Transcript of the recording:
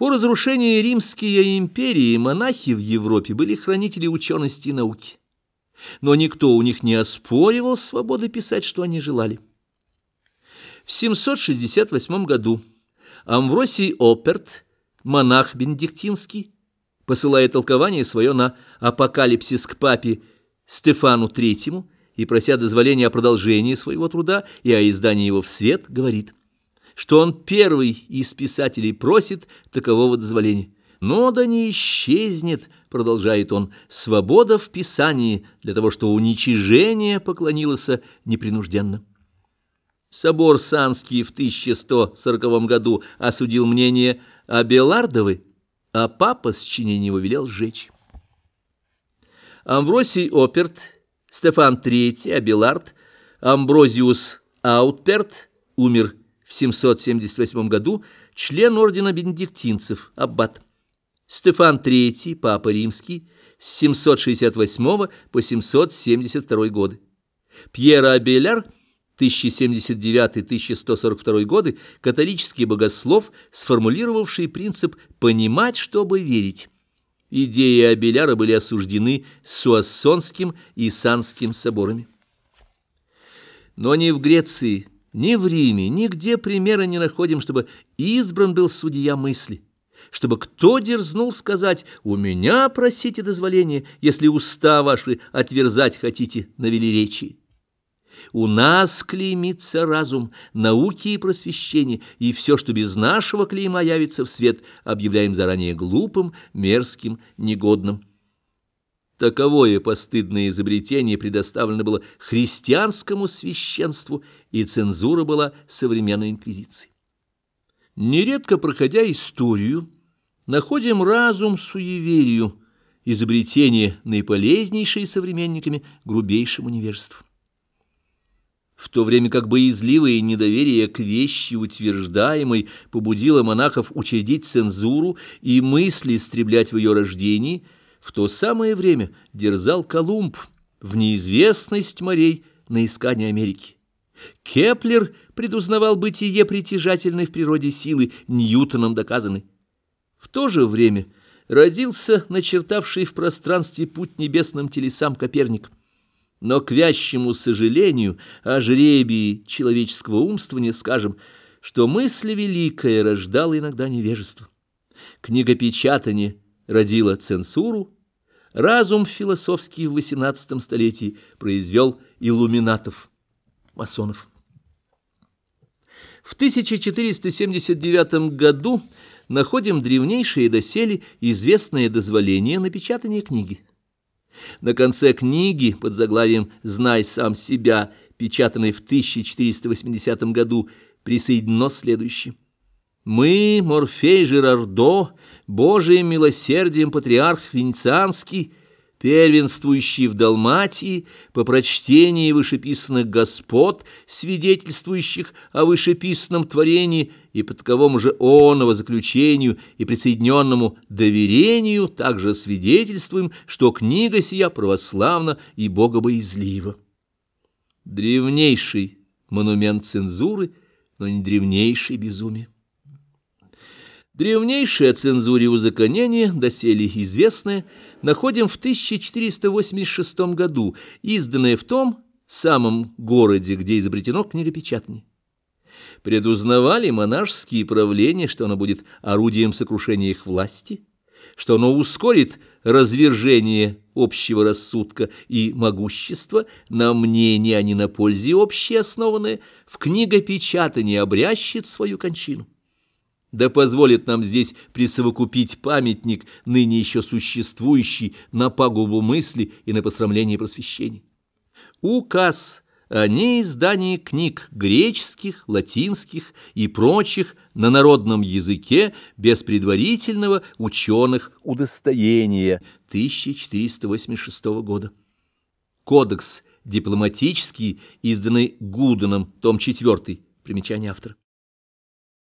По разрушении Римской империи монахи в Европе были хранители учености и науки. Но никто у них не оспоривал свободы писать, что они желали. В 768 году Амвросий Оперт, монах бенедиктинский, посылая толкование свое на апокалипсис к папе Стефану III и прося дозволения о продолжении своего труда и о издании его в свет, говорит, что он первый из писателей просит такового дозволения. Но да не исчезнет, продолжает он, свобода в писании для того, что уничижение поклонилось непринужденно. Собор Санский в 1140 году осудил мнение Абелардовы, а папа с чинением его велел сжечь. Амвросий Оперт, Стефан III, Абелард, Амброзиус Аутперт умер в 778 году, член ордена бенедиктинцев, аббат. Стефан III, папа римский, с 768 по 772 годы. Пьера Абеляр – 1079-1142 годы, католический богослов, сформулировавший принцип «понимать, чтобы верить». Идеи Абеляра были осуждены Суассонским и Санским соборами. Но ни в Греции, ни в Риме, нигде примера не находим, чтобы избран был судья мысли, чтобы кто дерзнул сказать «У меня просите дозволения, если уста ваши отверзать хотите на велеречии». У нас клеймится разум, науки и просвещение, и все, что без нашего клейма явится в свет, объявляем заранее глупым, мерзким, негодным. Таковое постыдное изобретение предоставлено было христианскому священству, и цензура была современной инквизицией. Нередко, проходя историю, находим разум суеверию, изобретение наиполезнейшее современниками грубейшему невежеству в то время как боязливое недоверие к вещи утверждаемой побудило монахов учредить цензуру и мысли истреблять в ее рождении, в то самое время дерзал Колумб в неизвестность морей на искание Америки. Кеплер предузнавал бытие притяжательной в природе силы, Ньютоном доказанной. В то же время родился начертавший в пространстве путь небесным телесам Коперник – но к вящему сожалению о жребии человеческого умствования скажем, что мысль великая рождала иногда невежество. Книгопечатание родило цензуру, разум философский в XVIII столетии произвел иллюминатов, масонов. В 1479 году находим древнейшие доселе известное дозволение на печатание книги. На конце книги под заглавием «Знай сам себя», печатанной в 1480 году, присоединено следующее. «Мы, Морфей Жерардо, Божиим милосердием патриарх Венецианский, первенствующий в Далматии, по прочтении вышеписанных господ, свидетельствующих о вышеписанном творении и по таковому же оного заключению и присоединенному доверению, также свидетельствуем, что книга сия православна и богобоязлива. Древнейший монумент цензуры, но не древнейший безумие. Древнейшее о цензуре узаконение, доселе известное, находим в 1486 году, изданное в том самом городе, где изобретено книгопечатание. Предузнавали монашеские правления, что оно будет орудием сокрушения их власти, что оно ускорит развержение общего рассудка и могущества на мнение, а не на пользе общеоснованное, в книгопечатании обрящет свою кончину да позволит нам здесь присовокупить памятник, ныне еще существующий, на пагубу мысли и на посрамление просвещения. Указ о неиздании книг греческих, латинских и прочих на народном языке без предварительного ученых удостоения 1486 года. Кодекс дипломатический, изданный Гуденом, том 4, примечание автора.